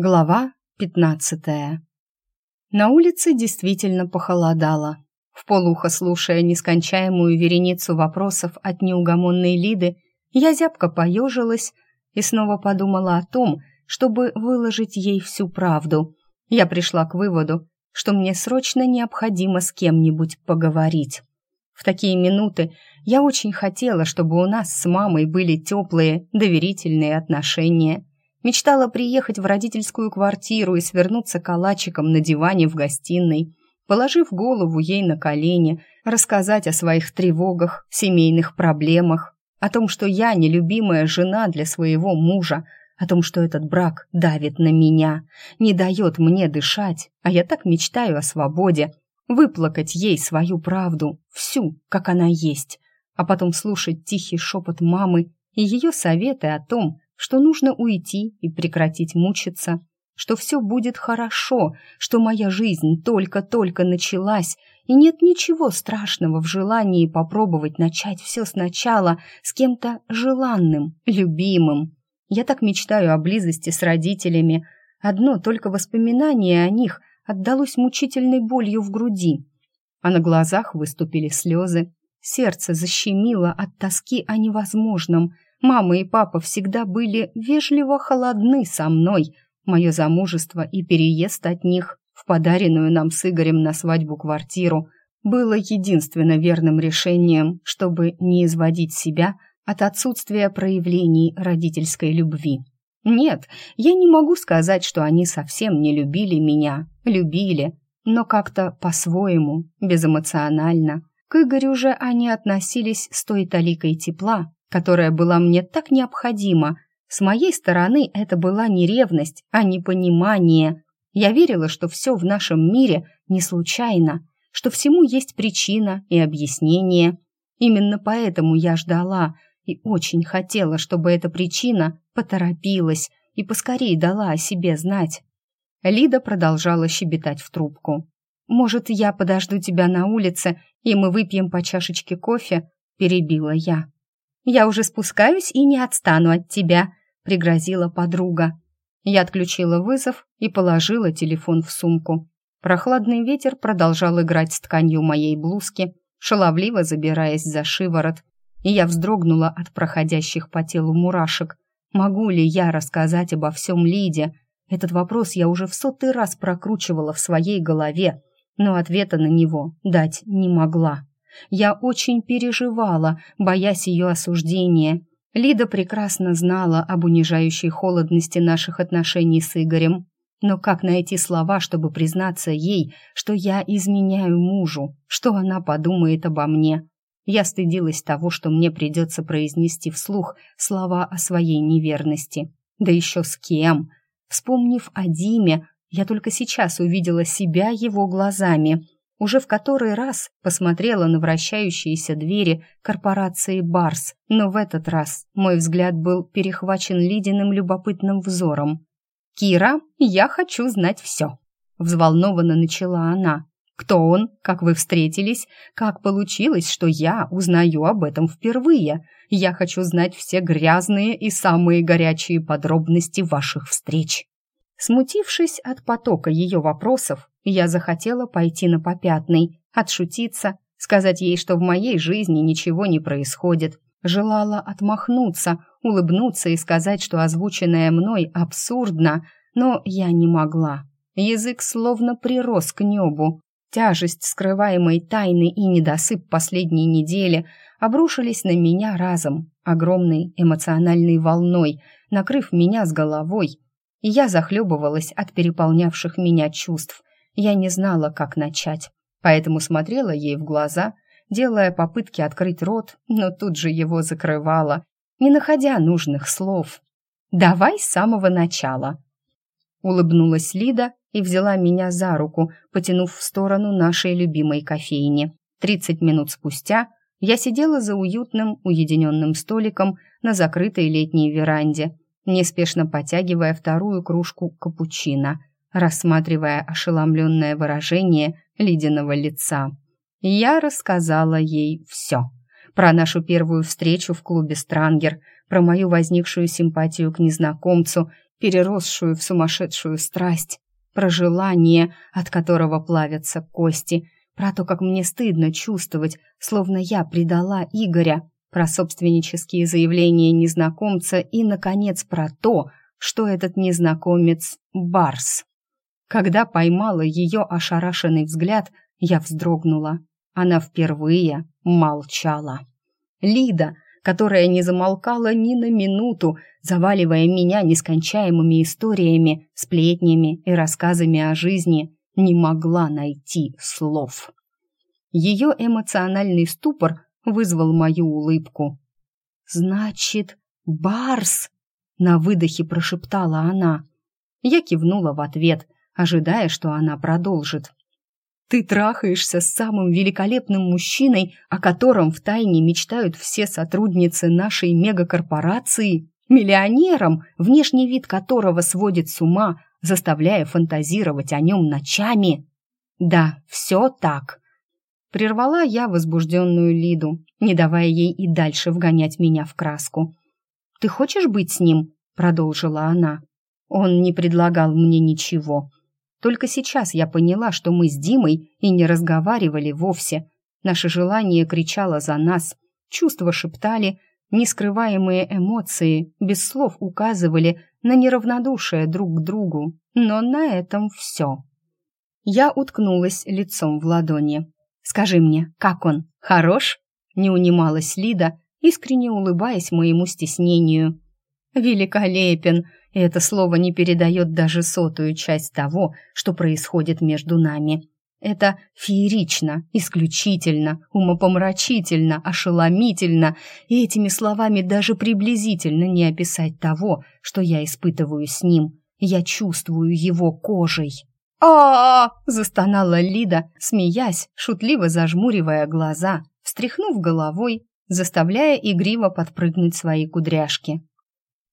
Глава пятнадцатая. На улице действительно похолодало. В полухо слушая нескончаемую вереницу вопросов от неугомонной Лиды, я зябко поежилась и снова подумала о том, чтобы выложить ей всю правду. Я пришла к выводу, что мне срочно необходимо с кем-нибудь поговорить. В такие минуты я очень хотела, чтобы у нас с мамой были теплые, доверительные отношения – Мечтала приехать в родительскую квартиру и свернуться калачиком на диване в гостиной, положив голову ей на колени, рассказать о своих тревогах, семейных проблемах, о том, что я нелюбимая жена для своего мужа, о том, что этот брак давит на меня, не дает мне дышать, а я так мечтаю о свободе, выплакать ей свою правду, всю, как она есть, а потом слушать тихий шепот мамы и ее советы о том, что нужно уйти и прекратить мучиться, что все будет хорошо, что моя жизнь только-только началась, и нет ничего страшного в желании попробовать начать все сначала с кем-то желанным, любимым. Я так мечтаю о близости с родителями. Одно только воспоминание о них отдалось мучительной болью в груди, а на глазах выступили слезы. Сердце защемило от тоски о невозможном — Мама и папа всегда были вежливо холодны со мной. Мое замужество и переезд от них в подаренную нам с Игорем на свадьбу квартиру было единственно верным решением, чтобы не изводить себя от отсутствия проявлений родительской любви. Нет, я не могу сказать, что они совсем не любили меня. Любили, но как-то по-своему, безэмоционально. К Игорю же они относились с той таликой тепла, которая была мне так необходима. С моей стороны это была не ревность, а непонимание. Я верила, что все в нашем мире не случайно, что всему есть причина и объяснение. Именно поэтому я ждала и очень хотела, чтобы эта причина поторопилась и поскорее дала о себе знать. Лида продолжала щебетать в трубку. «Может, я подожду тебя на улице, и мы выпьем по чашечке кофе?» – перебила я. Я уже спускаюсь и не отстану от тебя», — пригрозила подруга. Я отключила вызов и положила телефон в сумку. Прохладный ветер продолжал играть с тканью моей блузки, шаловливо забираясь за шиворот, и я вздрогнула от проходящих по телу мурашек. Могу ли я рассказать обо всем Лиде? Этот вопрос я уже в сотый раз прокручивала в своей голове, но ответа на него дать не могла. Я очень переживала, боясь ее осуждения. Лида прекрасно знала об унижающей холодности наших отношений с Игорем. Но как найти слова, чтобы признаться ей, что я изменяю мужу, что она подумает обо мне? Я стыдилась того, что мне придется произнести вслух слова о своей неверности. Да еще с кем? Вспомнив о Диме, я только сейчас увидела себя его глазами — уже в который раз посмотрела на вращающиеся двери корпорации «Барс», но в этот раз мой взгляд был перехвачен ледяным любопытным взором. «Кира, я хочу знать все», — взволнованно начала она. «Кто он? Как вы встретились? Как получилось, что я узнаю об этом впервые? Я хочу знать все грязные и самые горячие подробности ваших встреч». Смутившись от потока ее вопросов, я захотела пойти на попятный, отшутиться, сказать ей, что в моей жизни ничего не происходит. Желала отмахнуться, улыбнуться и сказать, что озвученное мной абсурдно, но я не могла. Язык словно прирос к небу. Тяжесть скрываемой тайны и недосып последней недели обрушились на меня разом, огромной эмоциональной волной, накрыв меня с головой, и я захлебывалась от переполнявших меня чувств. Я не знала, как начать, поэтому смотрела ей в глаза, делая попытки открыть рот, но тут же его закрывала, не находя нужных слов. «Давай с самого начала», Улыбнулась Лида и взяла меня за руку, потянув в сторону нашей любимой кофейни. Тридцать минут спустя я сидела за уютным, уединенным столиком на закрытой летней веранде, неспешно потягивая вторую кружку капучино, рассматривая ошеломленное выражение ледяного лица. Я рассказала ей все. Про нашу первую встречу в клубе «Странгер», про мою возникшую симпатию к незнакомцу переросшую в сумасшедшую страсть, про желание, от которого плавятся кости, про то, как мне стыдно чувствовать, словно я предала Игоря, про собственнические заявления незнакомца и, наконец, про то, что этот незнакомец — Барс. Когда поймала ее ошарашенный взгляд, я вздрогнула. Она впервые молчала. Лида, которая не замолкала ни на минуту, заваливая меня нескончаемыми историями, сплетнями и рассказами о жизни, не могла найти слов. Ее эмоциональный ступор вызвал мою улыбку. «Значит, Барс!» — на выдохе прошептала она. Я кивнула в ответ, ожидая, что она продолжит. «Ты трахаешься с самым великолепным мужчиной, о котором втайне мечтают все сотрудницы нашей мегакорпорации, миллионером, внешний вид которого сводит с ума, заставляя фантазировать о нем ночами?» «Да, все так», Прервала я возбужденную Лиду, не давая ей и дальше вгонять меня в краску. «Ты хочешь быть с ним?» — продолжила она. Он не предлагал мне ничего. Только сейчас я поняла, что мы с Димой и не разговаривали вовсе. Наше желание кричало за нас, чувства шептали, нескрываемые эмоции без слов указывали на неравнодушие друг к другу. Но на этом все. Я уткнулась лицом в ладони. Скажи мне, как он? Хорош?» Не унималась Лида, искренне улыбаясь моему стеснению. «Великолепен!» И это слово не передает даже сотую часть того, что происходит между нами. Это феерично, исключительно, умопомрачительно, ошеломительно, и этими словами даже приблизительно не описать того, что я испытываю с ним. Я чувствую его кожей а, застонала Лида, смеясь, шутливо зажмуривая глаза, встряхнув головой, заставляя игриво подпрыгнуть свои кудряшки.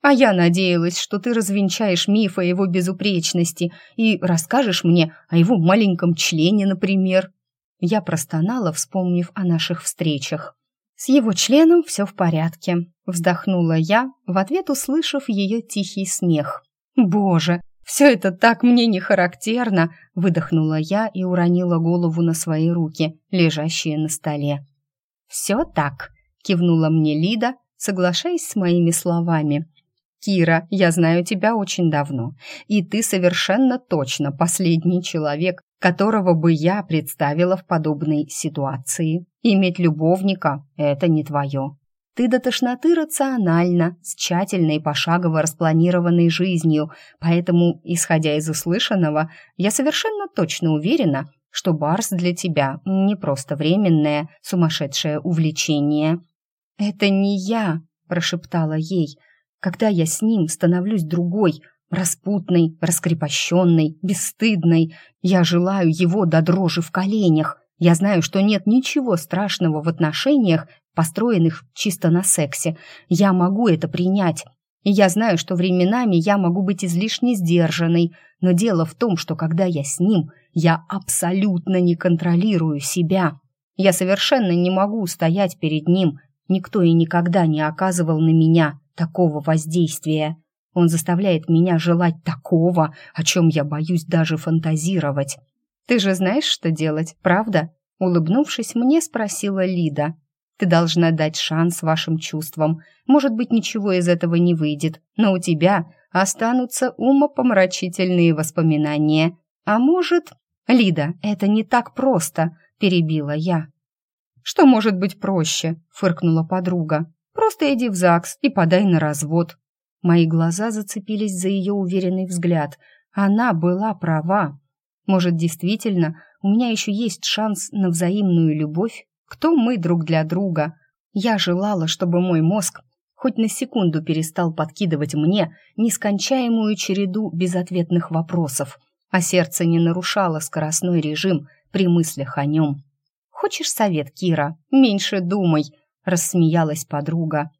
«А я надеялась, что ты развенчаешь миф о его безупречности и расскажешь мне о его маленьком члене, например». Я простонала, вспомнив о наших встречах. «С его членом все в порядке», — вздохнула я, в ответ услышав ее тихий смех. «Боже, «Все это так мне не характерно!» — выдохнула я и уронила голову на свои руки, лежащие на столе. «Все так!» — кивнула мне Лида, соглашаясь с моими словами. «Кира, я знаю тебя очень давно, и ты совершенно точно последний человек, которого бы я представила в подобной ситуации. Иметь любовника — это не твое. Ты до тошноты рациональна, с тщательной пошагово распланированной жизнью, поэтому, исходя из услышанного, я совершенно точно уверена, что Барс для тебя не просто временное сумасшедшее увлечение. «Это не я», — прошептала ей. «Когда я с ним становлюсь другой, распутной, раскрепощенной, бесстыдной, я желаю его до дрожи в коленях. Я знаю, что нет ничего страшного в отношениях, построенных чисто на сексе. Я могу это принять. И я знаю, что временами я могу быть излишне сдержанной, но дело в том, что когда я с ним, я абсолютно не контролирую себя. Я совершенно не могу стоять перед ним. Никто и никогда не оказывал на меня такого воздействия. Он заставляет меня желать такого, о чем я боюсь даже фантазировать. «Ты же знаешь, что делать, правда?» Улыбнувшись, мне спросила Лида. Ты должна дать шанс вашим чувствам. Может быть, ничего из этого не выйдет, но у тебя останутся умопомрачительные воспоминания. А может... Лида, это не так просто, перебила я. Что может быть проще? фыркнула подруга. Просто иди в ЗАГС и подай на развод. Мои глаза зацепились за ее уверенный взгляд. Она была права. Может, действительно, у меня еще есть шанс на взаимную любовь? Кто мы друг для друга? Я желала, чтобы мой мозг хоть на секунду перестал подкидывать мне нескончаемую череду безответных вопросов, а сердце не нарушало скоростной режим при мыслях о нем. «Хочешь совет, Кира? Меньше думай», — рассмеялась подруга.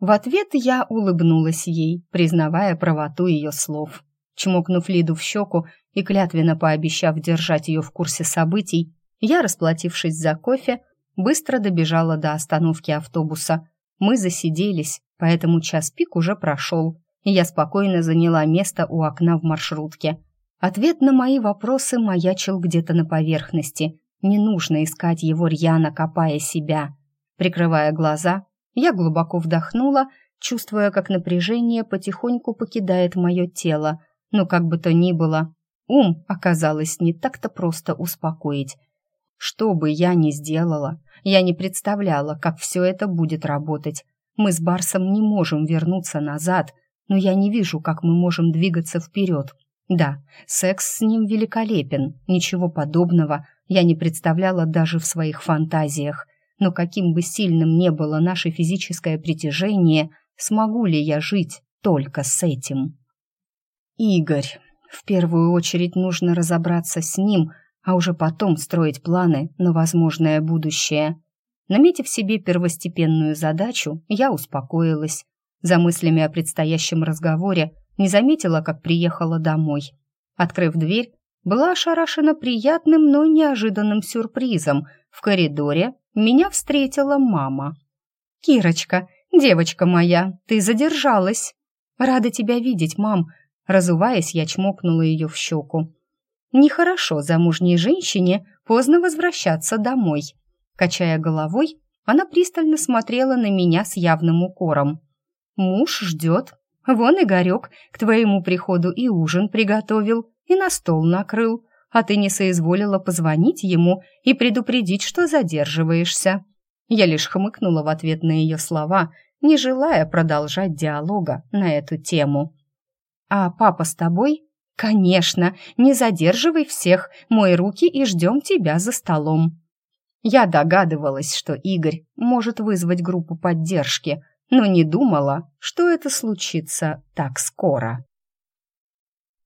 В ответ я улыбнулась ей, признавая правоту ее слов. Чмокнув Лиду в щеку и клятвенно пообещав держать ее в курсе событий, я, расплатившись за кофе, быстро добежала до остановки автобуса. Мы засиделись, поэтому час пик уже прошел, Я спокойно заняла место у окна в маршрутке. Ответ на мои вопросы маячил где-то на поверхности. Не нужно искать его рьяно, копая себя. Прикрывая глаза, я глубоко вдохнула, чувствуя, как напряжение потихоньку покидает мое тело. Но как бы то ни было, ум оказалось не так-то просто успокоить. Что бы я ни сделала, я не представляла, как все это будет работать. Мы с Барсом не можем вернуться назад, но я не вижу, как мы можем двигаться вперед. Да, секс с ним великолепен, ничего подобного я не представляла даже в своих фантазиях. Но каким бы сильным ни было наше физическое притяжение, смогу ли я жить только с этим? Игорь. В первую очередь нужно разобраться с ним, а уже потом строить планы на возможное будущее. Наметив себе первостепенную задачу, я успокоилась. За мыслями о предстоящем разговоре не заметила, как приехала домой. Открыв дверь, была ошарашена приятным, но неожиданным сюрпризом. В коридоре меня встретила мама. «Кирочка, девочка моя, ты задержалась!» «Рада тебя видеть, мам!» Разуваясь, я чмокнула ее в щеку. «Нехорошо замужней женщине поздно возвращаться домой». Качая головой, она пристально смотрела на меня с явным укором. «Муж ждет. Вон Игорек к твоему приходу и ужин приготовил, и на стол накрыл, а ты не соизволила позвонить ему и предупредить, что задерживаешься». Я лишь хмыкнула в ответ на ее слова, не желая продолжать диалога на эту тему. «А папа с тобой?» «Конечно, не задерживай всех, мой руки и ждем тебя за столом». Я догадывалась, что Игорь может вызвать группу поддержки, но не думала, что это случится так скоро.